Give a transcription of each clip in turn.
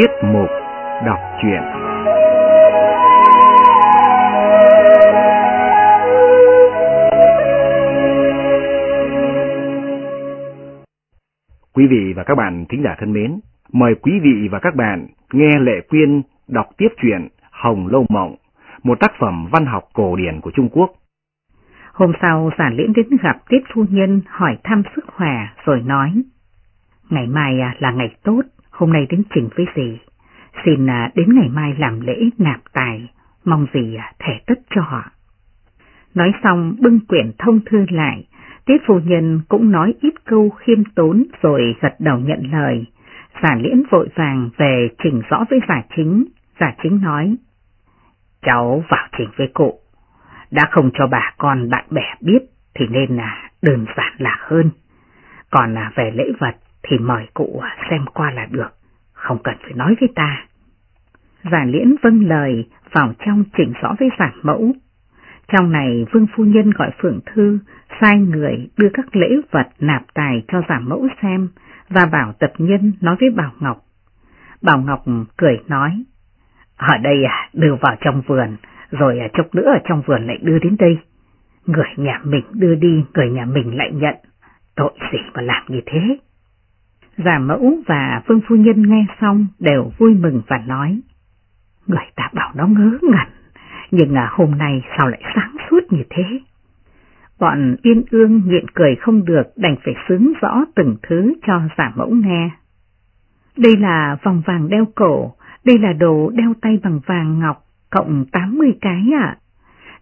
Tiết mục đọc truyện Quý vị và các bạn thính giả thân mến, mời quý vị và các bạn nghe Lệ Quyên đọc tiếp truyện Hồng Lâu Mộng, một tác phẩm văn học cổ điển của Trung Quốc. Hôm sau giả liễn đến gặp Tiết Phu Nhân hỏi thăm sức khỏe rồi nói, Ngày mai à, là ngày tốt, hôm nay đến trình với dì. Xin à, đến ngày mai làm lễ nạp tài, mong dì à, thẻ thể tất cho họ. Nói xong bưng quyển thông thư lại, Tiết phu nhân cũng nói ít câu khiêm tốn rồi gật đầu nhận lời. Giả liễn vội vàng về trình rõ với giả chính, giả chính nói. Cháu vào trình với cụ, đã không cho bà con bạn bè biết thì nên là đơn giản là hơn. Còn là về lễ vật thì mời cụ xem qua là được, không cần phải nói với ta. Giả liễn vâng lời vào trong chỉnh rõ với giả mẫu. Trong này vương phu nhân gọi Phượng Thư, sai người đưa các lễ vật nạp tài cho giả mẫu xem và bảo tập nhân nói với Bảo Ngọc. Bảo Ngọc cười nói, ở đây à, đưa vào trong vườn, rồi à, chốc nữa ở trong vườn lại đưa đến đây. Người nhà mình đưa đi, người nhà mình lại nhận. Tội gì mà làm như thế? Giả mẫu và Vương Phu Nhân nghe xong đều vui mừng và nói. Người ta bảo nó ngớ ngẩn, nhưng à, hôm nay sao lại sáng suốt như thế? Bọn yên ương nhịn cười không được đành phải xứng rõ từng thứ cho giả mẫu nghe. Đây là vòng vàng đeo cổ, đây là đồ đeo tay bằng vàng ngọc, cộng 80 cái ạ.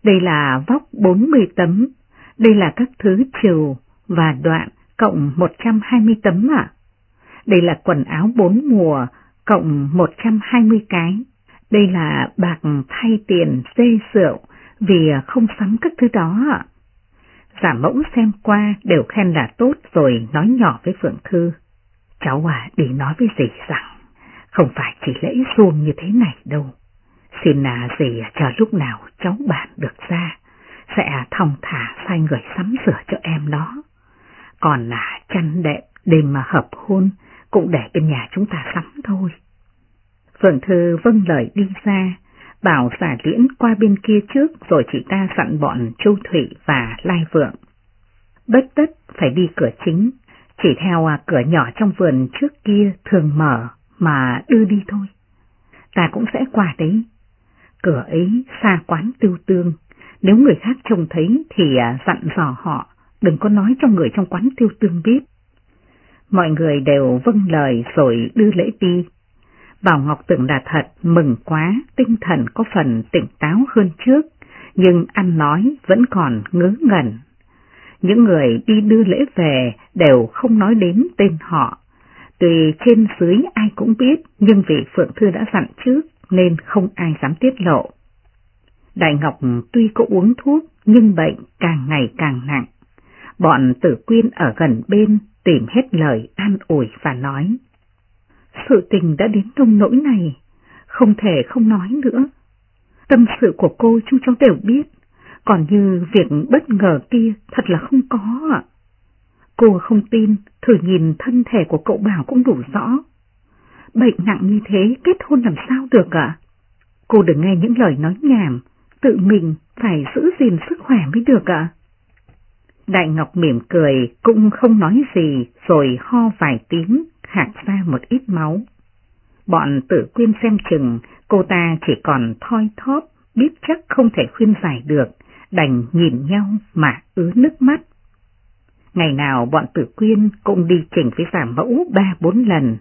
Đây là vóc 40 tấm, đây là các thứ chiều và đoạn cộng 120 tấm ạ. Đây là quần áo bốn mùa, cộng 120 cái. Đây là bạc thay tiền dê rượu, vì không sắm các thứ đó. Giả mẫu xem qua đều khen là tốt rồi nói nhỏ với Phượng Thư. Cháu à đi nói với dì rằng, không phải chỉ lễ xuông như thế này đâu. Xin là dì chờ lúc nào cháu bạn được ra, sẽ thong thả sai người sắm sửa cho em đó. Còn là chăn đệm đêm mà hợp hôn cũng để bên nhà chúng ta sắm thôi. Phượng Thư vâng lời đi ra, bảo giả liễn qua bên kia trước rồi chị ta dặn bọn Châu Thủy và Lai Vượng. Bất tất phải đi cửa chính, chỉ theo à, cửa nhỏ trong vườn trước kia thường mở mà đưa đi thôi. Ta cũng sẽ qua đấy. Cửa ấy xa quán tiêu tương, nếu người khác trông thấy thì à, dặn dò họ, đừng có nói cho người trong quán tiêu tương biết. Mọi người đều vâng lời rồi đưa lễ đi. Bảo Ngọc tưởng là thật, mừng quá, tinh thần có phần tỉnh táo hơn trước, nhưng ăn nói vẫn còn ngớ ngẩn. Những người đi đưa lễ về đều không nói đến tên họ. Tùy trên dưới ai cũng biết, nhưng vì Phượng Thư đã dặn trước nên không ai dám tiết lộ. Đại Ngọc tuy có uống thuốc nhưng bệnh càng ngày càng nặng. Bọn tử quyên ở gần bên tìm hết lời an ủi và nói. Sự tình đã đến nông nỗi này, không thể không nói nữa. Tâm sự của cô chúng cháu đều biết, còn như việc bất ngờ kia thật là không có ạ. Cô không tin, thử nhìn thân thể của cậu Bảo cũng đủ rõ. Bệnh nặng như thế kết hôn làm sao được ạ? Cô đừng nghe những lời nói nhảm, tự mình phải giữ gìn sức khỏe mới được ạ. Đại Ngọc mỉm cười, cũng không nói gì, rồi ho vài tiếng, hạt ra một ít máu. Bọn tử quyên xem chừng, cô ta chỉ còn thoi thóp, biết chắc không thể khuyên giải được, đành nhìn nhau mà ứa nước mắt. Ngày nào bọn tử quyên cũng đi chỉnh với giả mẫu ba bốn lần.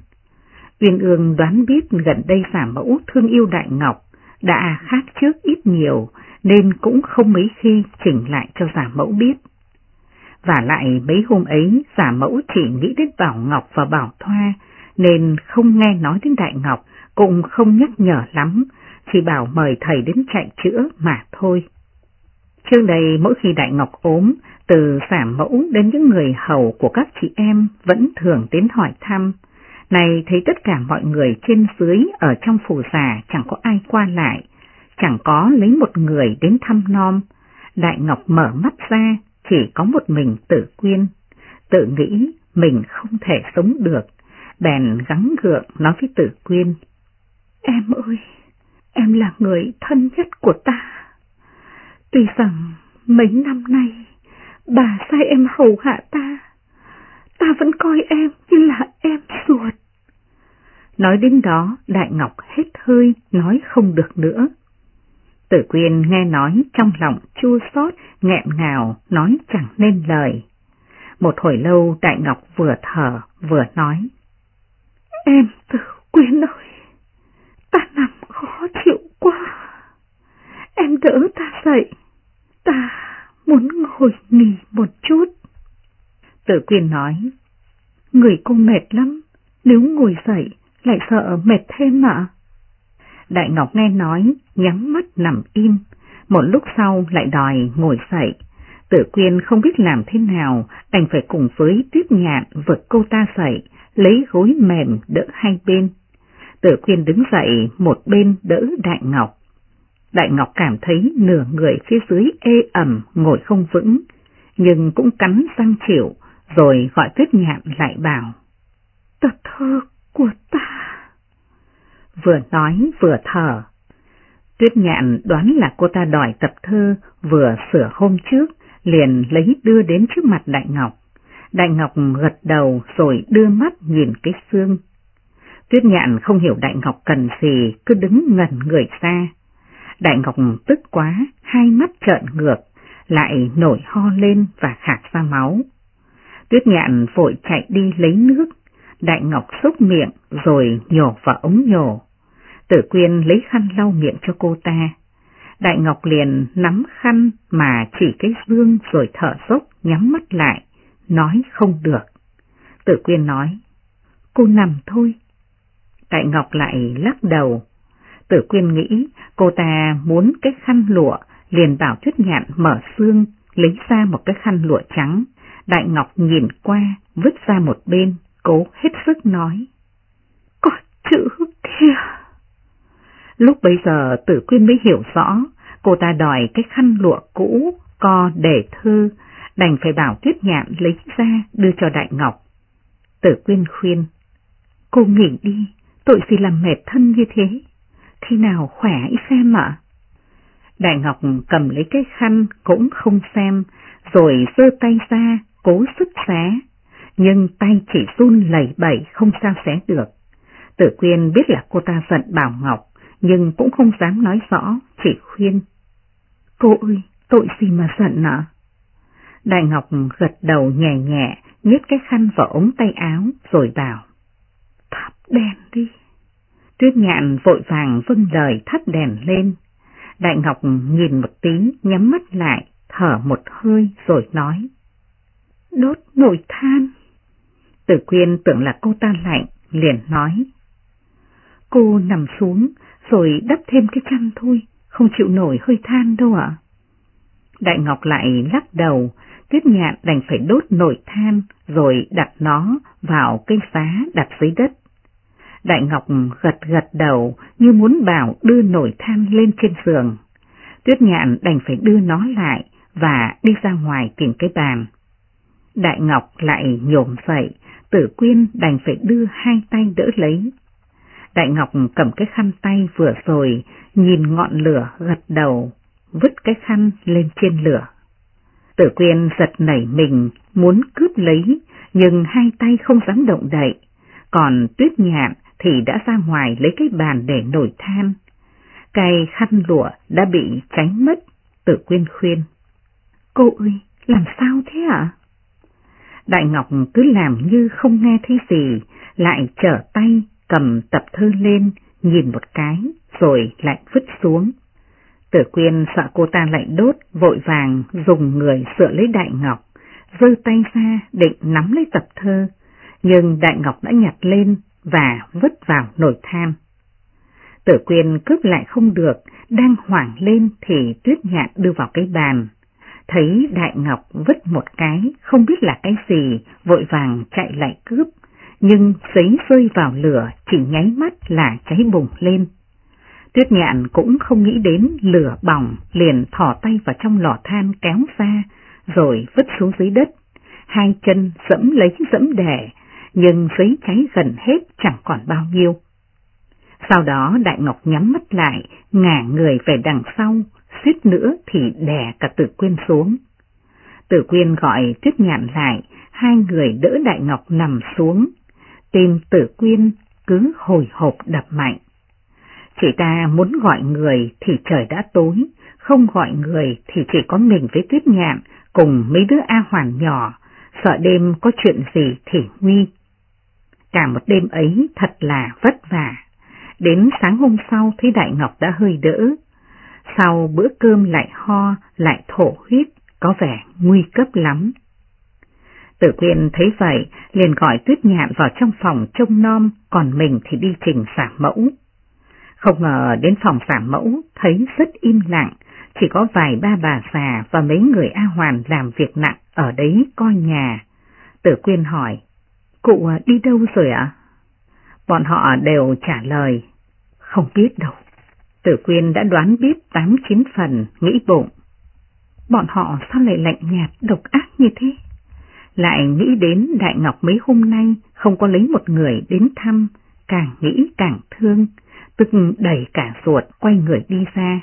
Uyên ương đoán biết gần đây giả mẫu thương yêu Đại Ngọc, đã khác trước ít nhiều, nên cũng không mấy khi chỉnh lại cho giả mẫu biết. Và lại mấy hôm ấy giả mẫu chỉ nghĩ đến Bảo Ngọc và Bảo Thoa, nên không nghe nói đến Đại Ngọc, cũng không nhắc nhở lắm, chỉ bảo mời thầy đến chạy chữa mà thôi. Trước đây mỗi khi Đại Ngọc ốm, từ giả mẫu đến những người hầu của các chị em vẫn thường đến hỏi thăm. Này thấy tất cả mọi người trên dưới ở trong phủ già chẳng có ai qua lại, chẳng có lấy một người đến thăm non Đại Ngọc mở mắt ra chỉ có một mình tự quyên, tự nghĩ mình không thể sống được, bèn gắng gượng nói với tự quyên. Em ơi, em là người thân nhất của ta. Tuy rằng mấy năm nay bà sai em hầu hạ ta, ta vẫn coi em như là em ruột. Nói đến đó, Đại Ngọc hết hơi, nói không được nữa. Tử Quyên nghe nói trong lòng chua xót, nghẹn ngào, nói chẳng nên lời. Một hồi lâu Đại Ngọc vừa thở vừa nói. Em Tử Quyên ơi, ta nằm khó chịu quá. Em đỡ ta dậy, ta muốn ngồi nghỉ một chút. Tử Quyên nói, người cô mệt lắm, nếu ngồi dậy lại sợ mệt thêm mà. Đại Ngọc nghe nói, nhắm mắt nằm im, một lúc sau lại đòi ngồi dậy. Tử Quyên không biết làm thế nào, đành phải cùng với Tuyết Nhạn vực cô ta dậy, lấy gối mềm đỡ hai bên. Tử Quyên đứng dậy một bên đỡ Đại Ngọc. Đại Ngọc cảm thấy nửa người phía dưới ê ẩm ngồi không vững, nhưng cũng cắn răng chịu, rồi gọi Tuyết Nhạn lại bảo. Tập thơ của ta. Vừa nói vừa thở. Tuyết nhạn đoán là cô ta đòi tập thơ vừa sửa hôm trước, liền lấy đưa đến trước mặt Đại Ngọc. Đại Ngọc gật đầu rồi đưa mắt nhìn cái xương. Tuyết nhạn không hiểu Đại Ngọc cần gì, cứ đứng ngẩn người xa. Đại Ngọc tức quá, hai mắt trợn ngược, lại nổi ho lên và khạc ra máu. Tuyết nhạn vội chạy đi lấy nước, Đại Ngọc xúc miệng rồi nhổ vào ống nhổ. Tử Quyên lấy khăn lau miệng cho cô ta. Đại Ngọc liền nắm khăn mà chỉ cái dương rồi thở dốc nhắm mắt lại, nói không được. Tử Quyên nói, cô nằm thôi. Đại Ngọc lại lắc đầu. Tử Quyên nghĩ cô ta muốn cái khăn lụa, liền bảo thuyết Nhạn mở xương, lấy ra một cái khăn lụa trắng. Đại Ngọc nhìn qua, vứt ra một bên, cố hết sức nói. Có chữ kia. Lúc bấy giờ tử quyên mới hiểu rõ, cô ta đòi cái khăn lụa cũ, co để thư, đành phải bảo tuyết nhạn lấy ra đưa cho Đại Ngọc. Tử quyên khuyên, cô nghỉ đi, tội gì làm mệt thân như thế, khi nào khỏe ý xem ạ. Đại Ngọc cầm lấy cái khăn cũng không xem, rồi giơ tay ra, cố sức xé, nhưng tay chỉ run lẩy bẩy không sao xé được. Tử Quyên biết là cô ta giận Bảo Ngọc, nhưng cũng không dám nói rõ, chỉ khuyên. Cô ơi, tội gì mà giận nọ? Đại Ngọc gật đầu nhẹ nhẹ, nhét cái khăn vào ống tay áo, rồi bảo. Thắp đèn đi. Tuyết nhạn vội vàng vâng lời thắp đèn lên. Đại Ngọc nhìn một tí, nhắm mắt lại, thở một hơi rồi nói. Đốt nồi than. Tử quyên tưởng là cô ta lạnh, liền nói. Cô nằm xuống, rồi đắp thêm cái chăn thôi, không chịu nổi hơi than đâu ạ. Đại Ngọc lại lắc đầu, tuyết nhạn đành phải đốt nồi than, rồi đặt nó vào cây phá đặt dưới đất. Đại Ngọc gật gật đầu như muốn bảo đưa nồi than lên trên giường. Tuyết nhạn đành phải đưa nó lại và đi ra ngoài tìm cái bàn. Đại Ngọc lại nhổm dậy, tử quyên đành phải đưa hai tay đỡ lấy. Đại Ngọc cầm cái khăn tay vừa rồi, nhìn ngọn lửa gật đầu, vứt cái khăn lên trên lửa. Tử quyên giật nảy mình, muốn cướp lấy, nhưng hai tay không dám động đậy, còn tuyết nhạn thì đã ra ngoài lấy cái bàn để nổi than. Cái khăn lụa đã bị cháy mất, tử quyên khuyên. Cô ơi, làm sao thế ạ? Đại Ngọc cứ làm như không nghe thấy gì, lại trở tay cầm tập thơ lên, nhìn một cái, rồi lại vứt xuống. Tử quyên sợ cô ta lại đốt, vội vàng dùng người sửa lấy Đại Ngọc, giơ tay ra định nắm lấy tập thơ, nhưng Đại Ngọc đã nhặt lên và vứt vào nồi than. Tử quyên cướp lại không được, đang hoảng lên thì tuyết nhạn đưa vào cái bàn. Thấy Đại Ngọc vứt một cái, không biết là cái gì, vội vàng chạy lại cướp, nhưng giấy rơi vào lửa chỉ nháy mắt là cháy bùng lên. Tuyết nhạn cũng không nghĩ đến lửa bỏng, liền thỏ tay vào trong lò than kéo ra, rồi vứt xuống dưới đất. Hai chân dẫm lấy dẫm đẻ, nhưng giấy cháy gần hết chẳng còn bao nhiêu. Sau đó Đại Ngọc nhắm mắt lại, ngả người về đằng sau, suýt nữa thì đè cả Tử Quyên xuống. Tử Quyên gọi Tuyết Nhạn lại, hai người đỡ Đại Ngọc nằm xuống. Tim Tử Quyên cứ hồi hộp đập mạnh. Chị ta muốn gọi người thì trời đã tối, không gọi người thì chỉ có mình với Tuyết Nhạn cùng mấy đứa A Hoàn nhỏ, sợ đêm có chuyện gì thì nguy. Cả một đêm ấy thật là vất vả. Đến sáng hôm sau thấy Đại Ngọc đã hơi đỡ. Sau bữa cơm lại ho, lại thổ huyết, có vẻ nguy cấp lắm. Tử quyên thấy vậy, liền gọi tuyết nhạn vào trong phòng trông nom, còn mình thì đi trình xả mẫu. Không ngờ đến phòng xả mẫu, thấy rất im lặng, chỉ có vài ba bà già và mấy người A Hoàn làm việc nặng ở đấy coi nhà. Tử quyên hỏi, cụ à, đi đâu rồi ạ? Bọn họ đều trả lời, không biết đâu. Tử quyên đã đoán biết tám chín phần, nghĩ bụng. Bọn họ sao lại lạnh nhạt độc ác như thế? Lại nghĩ đến Đại Ngọc mấy hôm nay không có lấy một người đến thăm, càng nghĩ càng thương, tức đẩy cả ruột quay người đi ra.